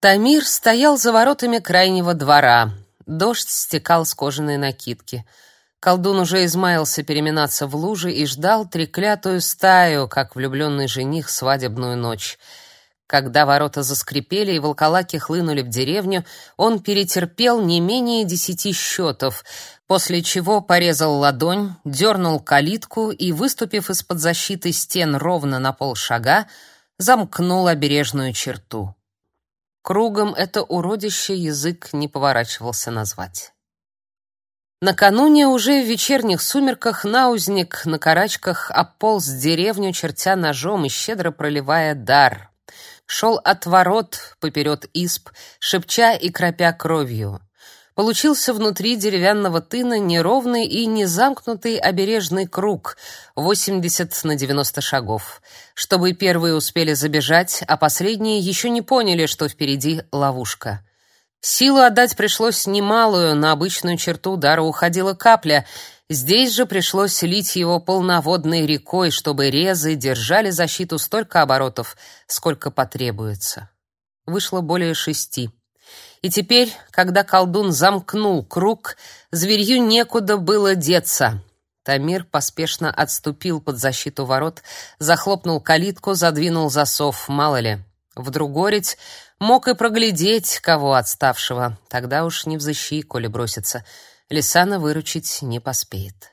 Тамир стоял за воротами крайнего двора. Дождь стекал с кожаной накидки. Колдун уже измаялся переминаться в луже и ждал треклятую стаю, как влюбленный жених свадебную ночь. Когда ворота заскрипели и волколаки хлынули в деревню, он перетерпел не менее десяти счетов, после чего порезал ладонь, дернул калитку и, выступив из-под защиты стен ровно на полшага, замкнул обережную черту. Кругом это уродище язык не поворачивался назвать. Накануне уже в вечерних сумерках наузник на карачках ополз деревню, чертя ножом и щедро проливая дар. Шел от ворот поперед исп, шепча и кропя кровью. Получился внутри деревянного тына неровный и незамкнутый обережный круг, 80 на 90 шагов, чтобы первые успели забежать, а последние еще не поняли, что впереди ловушка. Силу отдать пришлось немалую, на обычную черту удара уходила капля. Здесь же пришлось лить его полноводной рекой, чтобы резы держали защиту столько оборотов, сколько потребуется. Вышло более шести. И теперь, когда колдун замкнул круг, зверью некуда было деться. Тамир поспешно отступил под защиту ворот, захлопнул калитку, задвинул засов, мало ли. Вдруг гореть мог и проглядеть кого отставшего. Тогда уж не взыщи, коли бросится. Лисана выручить не поспеет.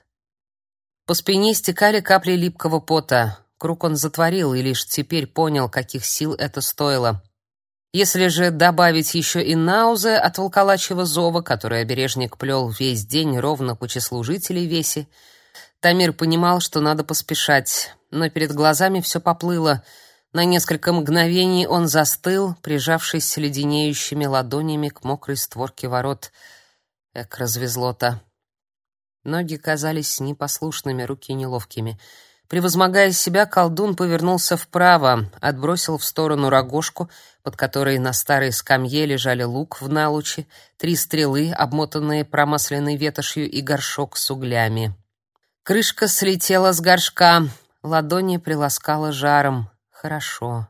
По спине стекали капли липкого пота. Круг он затворил и лишь теперь понял, каких сил это стоило. Если же добавить еще и наузы от волколачьего зова, который обережник плел весь день ровно по числу жителей Веси, Тамир понимал, что надо поспешать, но перед глазами все поплыло. На несколько мгновений он застыл, прижавшись леденеющими ладонями к мокрой створке ворот. Эк, развезло-то. Ноги казались непослушными, руки неловкими — Превозмогая себя, колдун повернулся вправо, отбросил в сторону рогожку, под которой на старой скамье лежали лук в налуче, три стрелы, обмотанные промасленной ветошью, и горшок с углями. Крышка слетела с горшка, ладони приласкала жаром. Хорошо.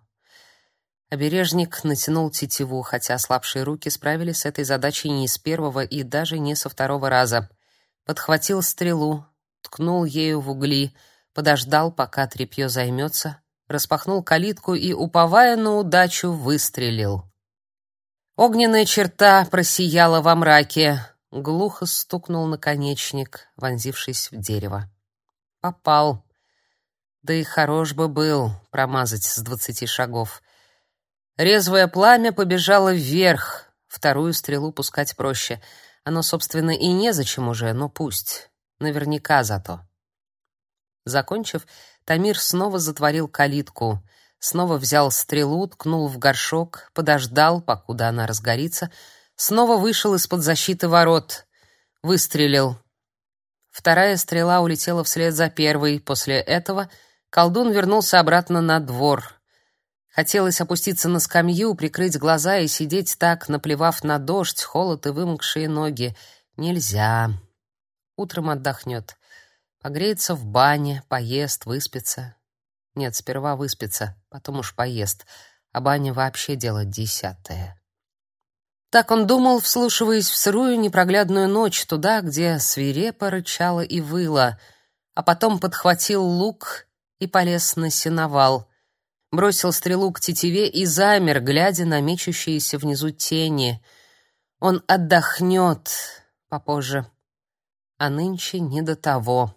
Обережник натянул тетиву, хотя слабшие руки справились с этой задачей не с первого и даже не со второго раза. Подхватил стрелу, ткнул ею в угли — подождал, пока тряпье займется, распахнул калитку и, уповая на удачу, выстрелил. Огненная черта просияла во мраке, глухо стукнул наконечник, вонзившись в дерево. Попал. Да и хорош бы был промазать с двадцати шагов. Резвое пламя побежало вверх, вторую стрелу пускать проще. Оно, собственно, и незачем уже, но пусть. Наверняка зато. Закончив, Тамир снова затворил калитку, снова взял стрелу, ткнул в горшок, подождал, покуда она разгорится, снова вышел из-под защиты ворот, выстрелил. Вторая стрела улетела вслед за первой. После этого колдун вернулся обратно на двор. Хотелось опуститься на скамью, прикрыть глаза и сидеть так, наплевав на дождь, холод и вымокшие ноги. Нельзя. Утром отдохнет. Погреется в бане, поест, выспится. Нет, сперва выспится, потом уж поест. А баня вообще дело десятое. Так он думал, вслушиваясь в сырую непроглядную ночь, туда, где свирепо рычало и выло, а потом подхватил лук и полез на сеновал, бросил стрелу к тетиве и замер, глядя на мечущиеся внизу тени. Он отдохнет попозже, а нынче не до того.